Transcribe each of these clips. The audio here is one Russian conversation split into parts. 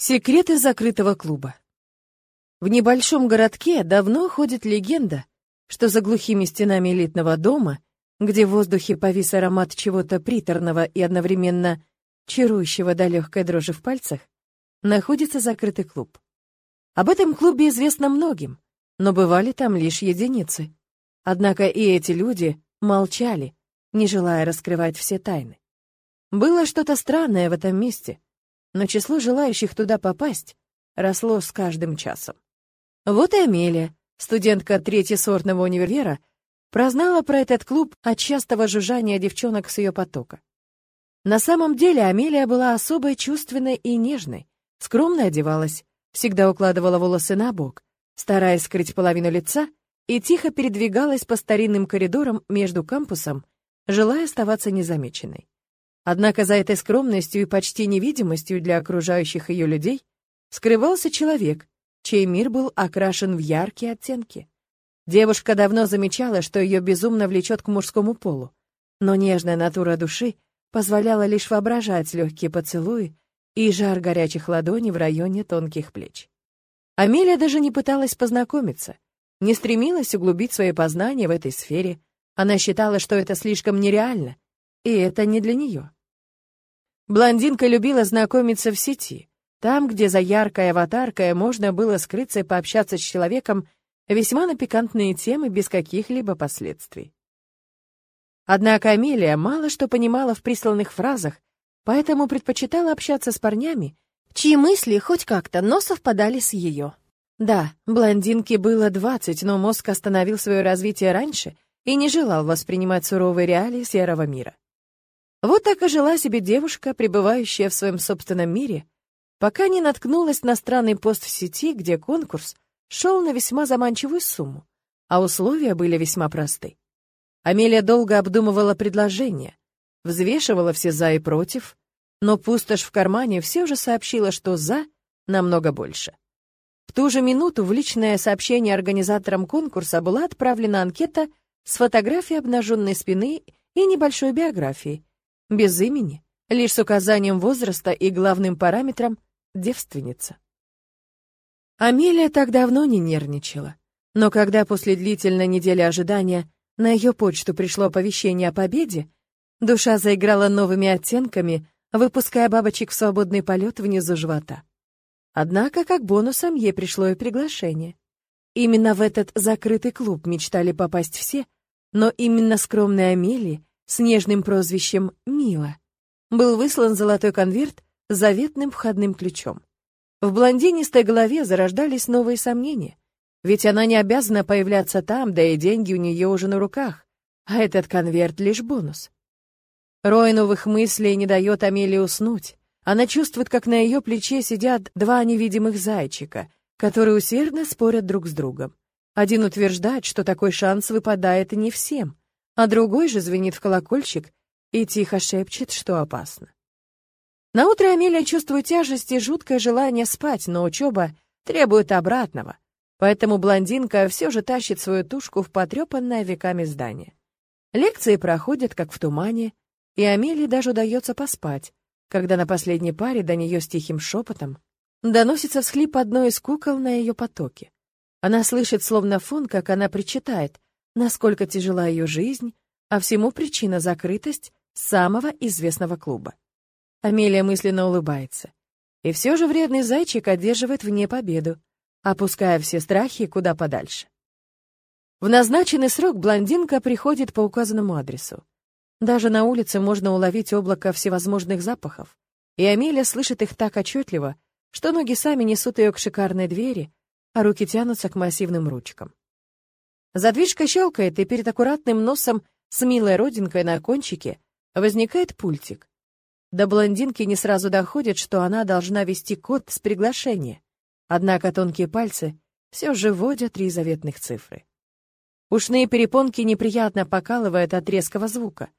Секреты закрытого клуба. В небольшом городке давно ходит легенда, что за глухими стенами элитного дома, где в воздухе повис аромат чего-то приторного и одновременно чарующего до легкой дрожи в пальцах, находится закрытый клуб. Об этом клубе известно многим, но бывали там лишь единицы. Однако и эти люди молчали, не желая раскрывать все тайны. Было что-то странное в этом месте — но число желающих туда попасть росло с каждым часом. Вот и Амелия, студентка третьесортного универа, прознала про этот клуб от частого жужжания девчонок с ее потока. На самом деле Амелия была особо чувственной и нежной, скромно одевалась, всегда укладывала волосы на бок, стараясь скрыть половину лица, и тихо передвигалась по старинным коридорам между кампусом, желая оставаться незамеченной. Однако за этой скромностью и почти невидимостью для окружающих ее людей скрывался человек, чей мир был окрашен в яркие оттенки. Девушка давно замечала, что ее безумно влечет к мужскому полу, но нежная натура души позволяла лишь воображать легкие поцелуи и жар горячих ладоней в районе тонких плеч. Амелия даже не пыталась познакомиться, не стремилась углубить свои познания в этой сфере. Она считала, что это слишком нереально, и это не для нее. Блондинка любила знакомиться в сети, там, где за яркой аватаркой можно было скрыться и пообщаться с человеком весьма на пикантные темы без каких-либо последствий. Однако Амелия мало что понимала в присланных фразах, поэтому предпочитала общаться с парнями, чьи мысли хоть как-то, но совпадали с ее. Да, блондинке было двадцать, но мозг остановил свое развитие раньше и не желал воспринимать суровые реалии серого мира. Вот так и жила себе девушка, пребывающая в своем собственном мире, пока не наткнулась на странный пост в сети, где конкурс шел на весьма заманчивую сумму, а условия были весьма просты. Амелия долго обдумывала предложение, взвешивала все «за» и «против», но пустошь в кармане все же сообщила, что «за» намного больше. В ту же минуту в личное сообщение организаторам конкурса была отправлена анкета с фотографией обнаженной спины и небольшой биографией, без имени, лишь с указанием возраста и главным параметром — девственница. Амелия так давно не нервничала, но когда после длительной недели ожидания на ее почту пришло оповещение о победе, душа заиграла новыми оттенками, выпуская бабочек в свободный полет внизу живота. Однако, как бонусом, ей пришло и приглашение. Именно в этот закрытый клуб мечтали попасть все, но именно скромная Амелия с нежным прозвищем «Мила», был выслан золотой конверт с заветным входным ключом. В блондинистой голове зарождались новые сомнения, ведь она не обязана появляться там, да и деньги у нее уже на руках, а этот конверт — лишь бонус. Рой новых мыслей не дает Амелии уснуть. Она чувствует, как на ее плече сидят два невидимых зайчика, которые усердно спорят друг с другом. Один утверждает, что такой шанс выпадает не всем, а другой же звенит в колокольчик и тихо шепчет, что опасно. Наутро Амелия чувствует тяжесть и жуткое желание спать, но учеба требует обратного, поэтому блондинка все же тащит свою тушку в потрепанное веками здание. Лекции проходят как в тумане, и Амелии даже удается поспать, когда на последней паре до нее с тихим шепотом доносится всхлип одной из кукол на ее потоке. Она слышит словно фон, как она причитает, насколько тяжела ее жизнь, а всему причина закрытость самого известного клуба. Амелия мысленно улыбается. И все же вредный зайчик одерживает в ней победу, опуская все страхи куда подальше. В назначенный срок блондинка приходит по указанному адресу. Даже на улице можно уловить облако всевозможных запахов, и Амелия слышит их так отчетливо, что ноги сами несут ее к шикарной двери, а руки тянутся к массивным ручкам. Задвижка щелкает, и перед аккуратным носом с милой родинкой на кончике возникает пультик. До блондинки не сразу доходит, что она должна ввести код с приглашения. Однако тонкие пальцы все же вводят три заветных цифры. Ушные перепонки неприятно покалывают от резкого звука,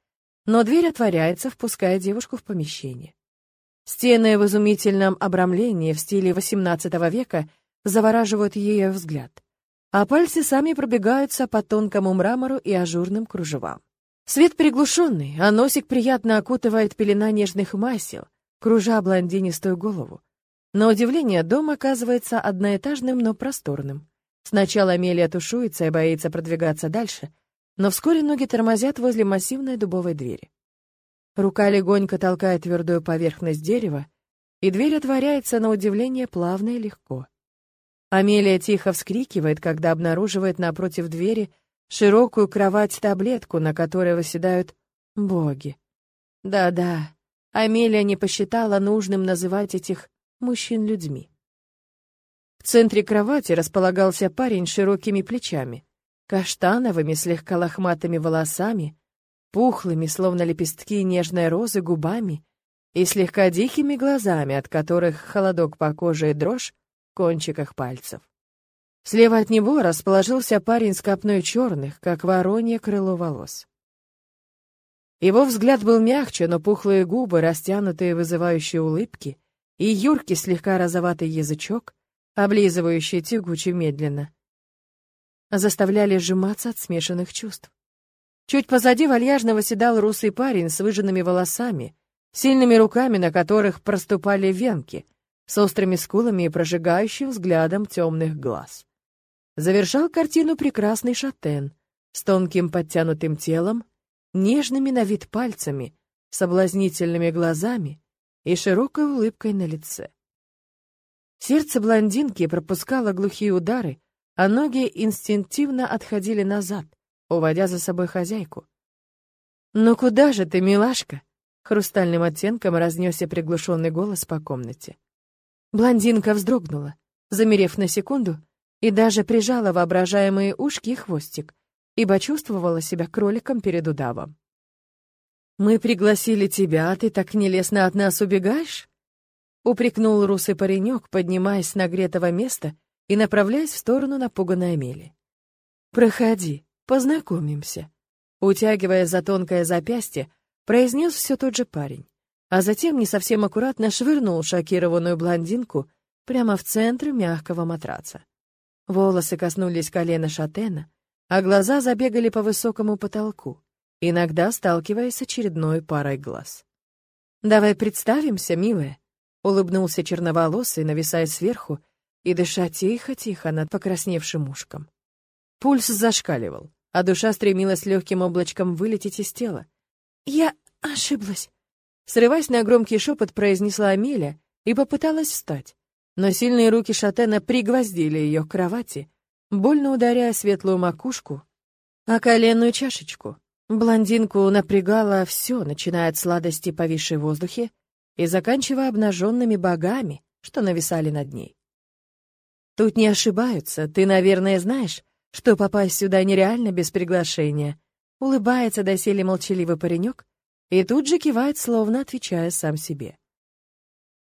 но дверь отворяется, впуская девушку в помещение. Стены в изумительном обрамлении в стиле XVIII века завораживают ее взгляд а пальцы сами пробегаются по тонкому мрамору и ажурным кружевам. Свет приглушенный, а носик приятно окутывает пелена нежных масел, кружа блондинистую голову. На удивление, дом оказывается одноэтажным, но просторным. Сначала Амелия тушуется и боится продвигаться дальше, но вскоре ноги тормозят возле массивной дубовой двери. Рука легонько толкает твердую поверхность дерева, и дверь отворяется на удивление плавно и легко. Амелия тихо вскрикивает, когда обнаруживает напротив двери широкую кровать-таблетку, на которой восседают боги. Да-да, Амелия не посчитала нужным называть этих мужчин людьми. В центре кровати располагался парень с широкими плечами, каштановыми, слегка лохматыми волосами, пухлыми, словно лепестки нежной розы, губами и слегка дикими глазами, от которых холодок по коже и дрожь кончиках пальцев. Слева от него расположился парень с копной черных, как воронье крыло волос. Его взгляд был мягче, но пухлые губы, растянутые вызывающие улыбки, и юркий слегка розоватый язычок, облизывающий тягуче медленно, заставляли сжиматься от смешанных чувств. Чуть позади вальяжно восседал русый парень с выжженными волосами, сильными руками, на которых проступали венки, с острыми скулами и прожигающим взглядом темных глаз. Завершал картину прекрасный шатен с тонким подтянутым телом, нежными на вид пальцами, соблазнительными глазами и широкой улыбкой на лице. Сердце блондинки пропускало глухие удары, а ноги инстинктивно отходили назад, уводя за собой хозяйку. «Ну куда же ты, милашка?» Хрустальным оттенком разнесся приглушенный голос по комнате. Блондинка вздрогнула, замерев на секунду, и даже прижала воображаемые ушки и хвостик, ибо чувствовала себя кроликом перед удавом. «Мы пригласили тебя, а ты так нелестно от нас убегаешь?» упрекнул русый паренек, поднимаясь с нагретого места и направляясь в сторону напуганной Амели. «Проходи, познакомимся», утягивая за тонкое запястье, произнес все тот же парень, а затем не совсем аккуратно швырнул шокированную блондинку прямо в центр мягкого матраца. Волосы коснулись колена шатена, а глаза забегали по высокому потолку иногда сталкиваясь с очередной парой глаз. «Давай представимся, милая», — улыбнулся черноволосый, нависая сверху и дыша тихо-тихо над покрасневшим ушком. Пульс зашкаливал, а душа стремилась легким облачком вылететь из тела. «Я ошиблась», — срываясь на громкий шепот, произнесла Амелия и попыталась встать, но сильные руки Шатена пригвоздили ее к кровати, больно ударяя светлую макушку, а коленную чашечку. Блондинку напрягало все, начиная от сладости, повисшей в воздухе, и заканчивая обнаженными богами, что нависали над ней. Тут не ошибаются, ты, наверное, знаешь, что попасть сюда нереально без приглашения. Улыбается доселе молчаливый паренек и тут же кивает, словно отвечая сам себе.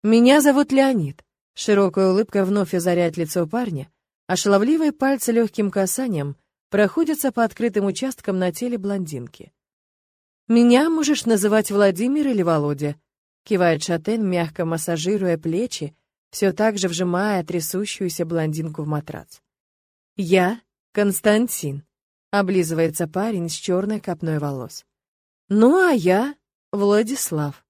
«Меня зовут Леонид». Широкая улыбка вновь озаряет лицо парня, а шаловливые пальцы легким касанием проходятся по открытым участкам на теле блондинки. «Меня можешь называть Владимир или Володя», — кивает Шатен, мягко массажируя плечи, все так же вжимая трясущуюся блондинку в матрац. «Я Константин», — облизывается парень с черной копной волос. «Ну, а я Владислав».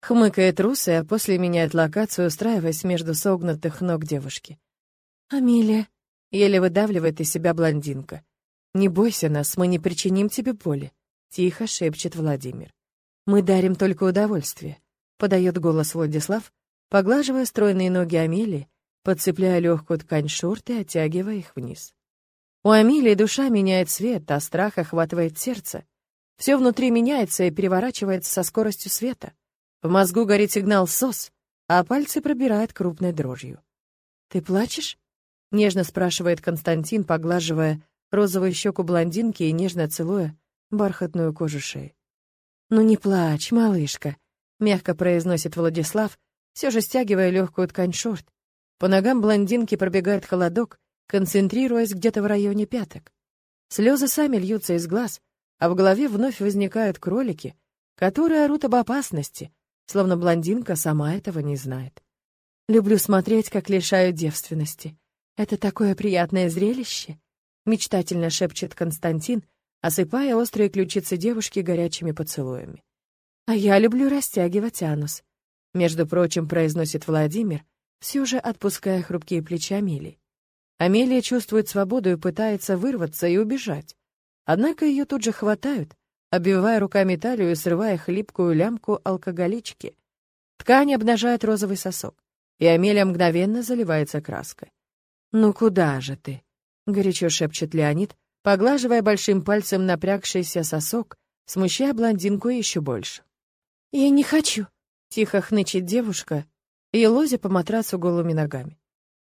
Хмыкает русая, а после меняет локацию, устраиваясь между согнутых ног девушки. «Амелия», Еле выдавливает из себя блондинка. «Не бойся нас, мы не причиним тебе боли», — тихо шепчет Владимир. «Мы дарим только удовольствие», — подает голос Владислав, поглаживая стройные ноги Амелии, подцепляя легкую ткань шорты и оттягивая их вниз. У Амелии душа меняет цвет, а страх охватывает сердце. Все внутри меняется и переворачивается со скоростью света. В мозгу горит сигнал «СОС», а пальцы пробирают крупной дрожью. «Ты плачешь?» — нежно спрашивает Константин, поглаживая розовую щеку блондинки и нежно целуя бархатную кожу шеи. «Ну не плачь, малышка», — мягко произносит Владислав, все же стягивая легкую ткань шорт. По ногам блондинки пробегает холодок, концентрируясь где-то в районе пяток. Слезы сами льются из глаз, а в голове вновь возникают кролики, которые орут об опасности, словно блондинка сама этого не знает. Люблю смотреть, как лишают девственности. «Это такое приятное зрелище!» — мечтательно шепчет Константин, осыпая острые ключицы девушки горячими поцелуями. «А я люблю растягивать анус», — между прочим произносит Владимир, все же отпуская хрупкие плечи Амелии. Амелия чувствует свободу и пытается вырваться и убежать. Однако ее тут же хватают, обвивая руками талию и срывая хлипкую лямку алкоголички. Ткань обнажает розовый сосок, и Амелия мгновенно заливается краской. «Ну куда же ты?» — горячо шепчет Леонид, поглаживая большим пальцем напрягшийся сосок, смущая блондинку еще больше. «Я не хочу», — тихо хнычет девушка, и лозя по матрасу голыми ногами.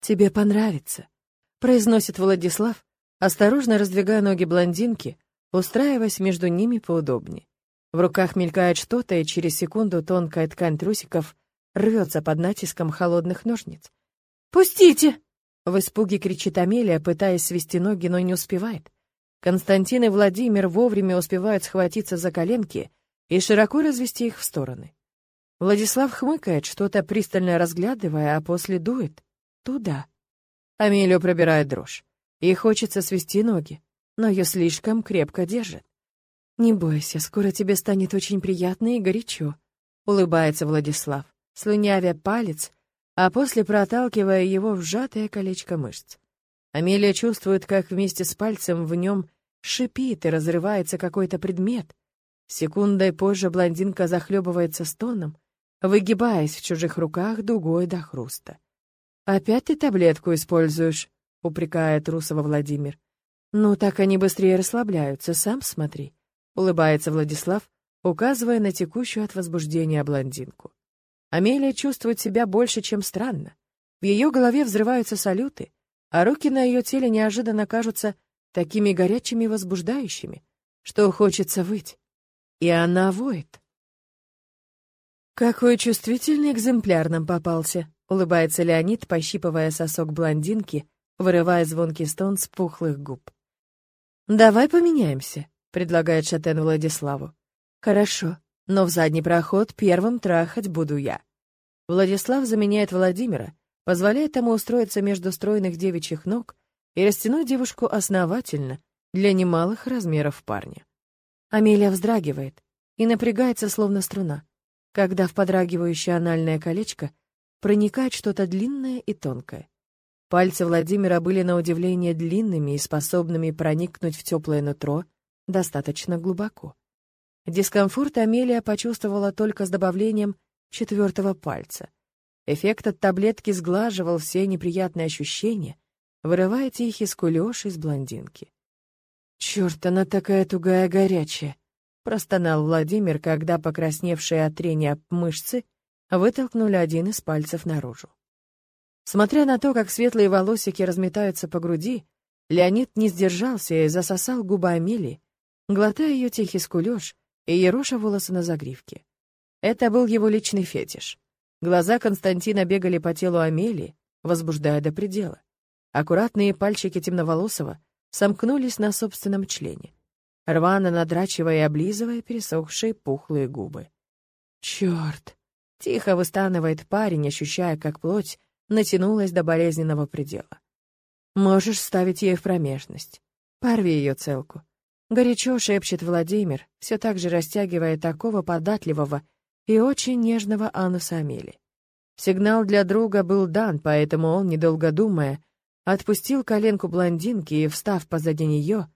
«Тебе понравится», — произносит Владислав, осторожно раздвигая ноги блондинки, устраиваясь между ними поудобнее. В руках мелькает что-то, и через секунду тонкая ткань трусиков рвется под натиском холодных ножниц. «Пустите!» — в испуге кричит Амелия, пытаясь свести ноги, но не успевает. Константин и Владимир вовремя успевают схватиться за коленки и широко развести их в стороны. Владислав хмыкает, что-то пристально разглядывая, а после дует. Туда. Амелию пробирает дрожь. Ей хочется свести ноги, но ее слишком крепко держит. «Не бойся, скоро тебе станет очень приятно и горячо», — улыбается Владислав, слюнявя палец, а после проталкивая его в сжатое колечко мышц. Амелия чувствует, как вместе с пальцем в нем шипит и разрывается какой-то предмет. Секундой позже блондинка захлебывается стоном, выгибаясь в чужих руках дугой до хруста. «Опять ты таблетку используешь?» — упрекает Русова Владимир. «Ну, так они быстрее расслабляются, сам смотри», — улыбается Владислав, указывая на текущую от возбуждения блондинку. Амелия чувствует себя больше, чем странно. В ее голове взрываются салюты, а руки на ее теле неожиданно кажутся такими горячими и возбуждающими, что хочется выть. И она воет. «Какой чувствительный экземпляр нам попался!» — улыбается Леонид, пощипывая сосок блондинки, вырывая звонкий стон с пухлых губ. «Давай поменяемся», — предлагает Шатен Владиславу. «Хорошо, но в задний проход первым трахать буду я». Владислав заменяет Владимира, позволяет ему устроиться между стройных девичьих ног и растянуть девушку основательно для немалых размеров парня. Амелия вздрагивает и напрягается, словно струна когда в подрагивающее анальное колечко проникает что-то длинное и тонкое. Пальцы Владимира были на удивление длинными и способными проникнуть в теплое нутро достаточно глубоко. Дискомфорт Амелия почувствовала только с добавлением четвертого пальца. Эффект от таблетки сглаживал все неприятные ощущения, вырывая тихий скулёж из блондинки. «Чёрт, она такая тугая горячая!» простонал Владимир, когда покрасневшие от трения мышцы вытолкнули один из пальцев наружу. Смотря на то, как светлые волосики разметаются по груди, Леонид не сдержался и засосал губы Амелии, глотая ее тихий скулёж и ероша волосы на загривке. Это был его личный фетиш. Глаза Константина бегали по телу Амелии, возбуждая до предела. Аккуратные пальчики темноволосого сомкнулись на собственном члене рвано надрачивая и облизывая пересохшие пухлые губы. «Черт!» — тихо выстанывает парень, ощущая, как плоть натянулась до болезненного предела. «Можешь ставить ей в промежность. Порви ее целку». Горячо шепчет Владимир, все так же растягивая такого податливого и очень нежного ануса Амели. Сигнал для друга был дан, поэтому он, недолго думая, отпустил коленку блондинки и, встав позади нее,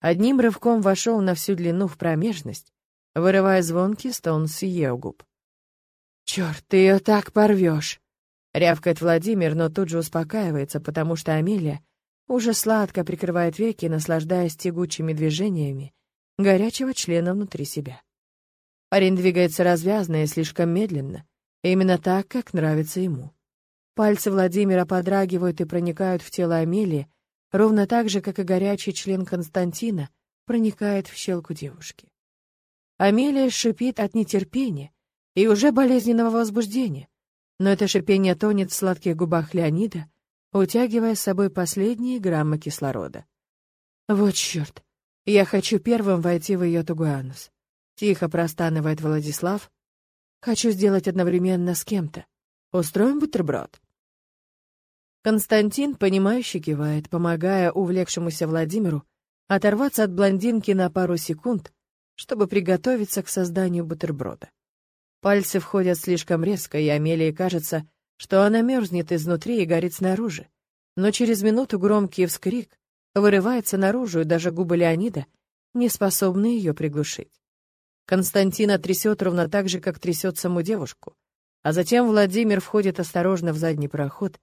одним рывком вошел на всю длину в промежность, вырывая звонкий стон с ее губ. «Черт, ты ее так порвешь!» — рявкает Владимир, но тут же успокаивается, потому что Амелия уже сладко прикрывает веки, наслаждаясь тягучими движениями горячего члена внутри себя. Парень двигается развязно и слишком медленно, именно так, как нравится ему. Пальцы Владимира подрагивают и проникают в тело Амелии, ровно так же, как и горячий член Константина проникает в щелку девушки. Амелия шипит от нетерпения и уже болезненного возбуждения, но это шипение тонет в сладких губах Леонида, утягивая с собой последние граммы кислорода. Вот черт, я хочу первым войти в ее тугуанус. Тихо простанывает Владислав. Хочу сделать одновременно с кем-то. Устроим бутерброд. Константин, понимающе кивает, помогая увлекшемуся Владимиру оторваться от блондинки на пару секунд, чтобы приготовиться к созданию бутерброда. Пальцы входят слишком резко, и Амелии кажется, что она мерзнет изнутри и горит снаружи. Но через минуту громкий вскрик вырывается наружу, и даже губы Леонида не способны ее приглушить. Константина трясет ровно так же, как трясет саму девушку. А затем Владимир входит осторожно в задний проход,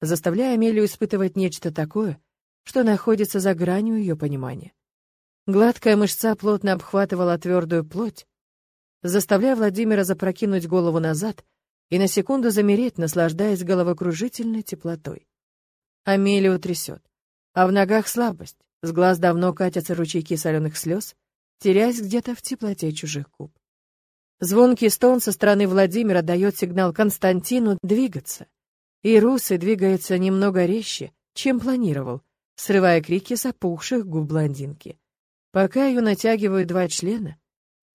заставляя Амелию испытывать нечто такое, что находится за гранью ее понимания. Гладкая мышца плотно обхватывала твердую плоть, заставляя Владимира запрокинуть голову назад и на секунду замереть, наслаждаясь головокружительной теплотой. Амелию трясет, а в ногах слабость, с глаз давно катятся ручейки соленых слез, теряясь где-то в теплоте чужих губ. Звонкий стон со стороны Владимира дает сигнал Константину двигаться, и Русы двигается немного резче, чем планировал, срывая крики с опухших губ блондинки. Пока ее натягивают два члена,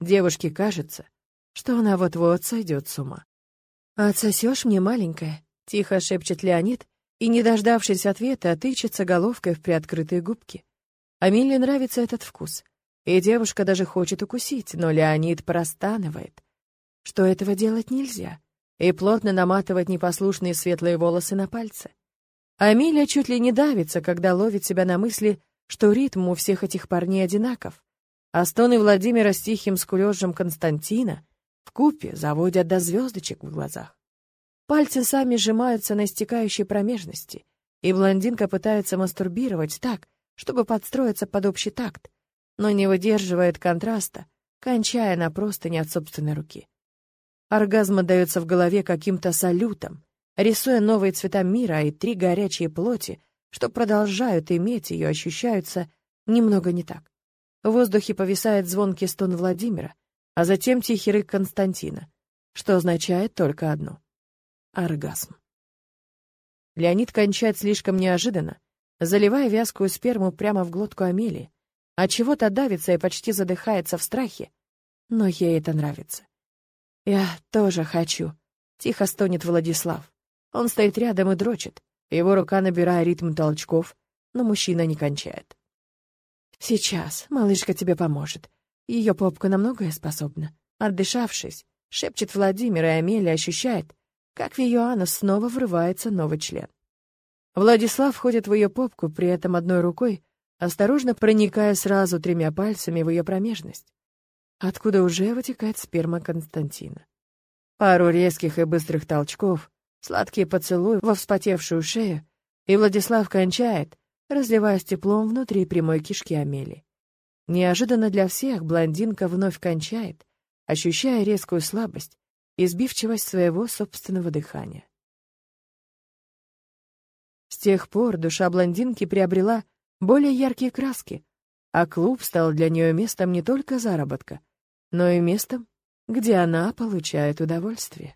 девушке кажется, что она вот-вот сойдет с ума. «Отсосешь мне, маленькая?» — тихо шепчет Леонид, и, не дождавшись ответа, тычется головкой в приоткрытые губки. Амиле нравится этот вкус, и девушка даже хочет укусить, но Леонид простанывает, что этого делать нельзя, и плотно наматывает непослушные светлые волосы на пальцы. Амилия чуть ли не давится, когда ловит себя на мысли, что ритм у всех этих парней одинаков, а стоны Владимира с тихим скулёжем Константина в купе заводят до звездочек в глазах. Пальцы сами сжимаются на истекающей промежности, и блондинка пытается мастурбировать так, чтобы подстроиться под общий такт, но не выдерживает контраста, кончая на простыне от собственной руки. Оргазм отдается в голове каким-то салютом, рисуя новые цвета мира и три горячие плоти, что продолжают иметь ее, ощущаются немного не так. В воздухе повисает звонкий стон Владимира, а затем тихий рык Константина, что означает только одно — оргазм. Леонид кончает слишком неожиданно, заливая вязкую сперму прямо в глотку Амелии, а чего-то давится и почти задыхается в страхе, но ей это нравится. «Я тоже хочу», — тихо стонет Владислав. Он стоит рядом и дрочит. Его рука набирает ритм толчков, но мужчина не кончает. «Сейчас малышка тебе поможет. Ее попка на многое способна». Отдышавшись, шепчет Владимир, и Амелия ощущает, как в ее анус снова врывается новый член. Владислав входит в ее попку, при этом одной рукой, осторожно проникая сразу тремя пальцами в ее промежность, откуда уже вытекает сперма Константина. Пару резких и быстрых толчков, Сладкий поцелуй во вспотевшую шею, и Владислав кончает, разливаясь теплом внутри прямой кишки Амели. Неожиданно для всех блондинка вновь кончает, ощущая резкую слабость и сбивчивость своего собственного дыхания. С тех пор душа блондинки приобрела более яркие краски, а клуб стал для нее местом не только заработка, но и местом, где она получает удовольствие.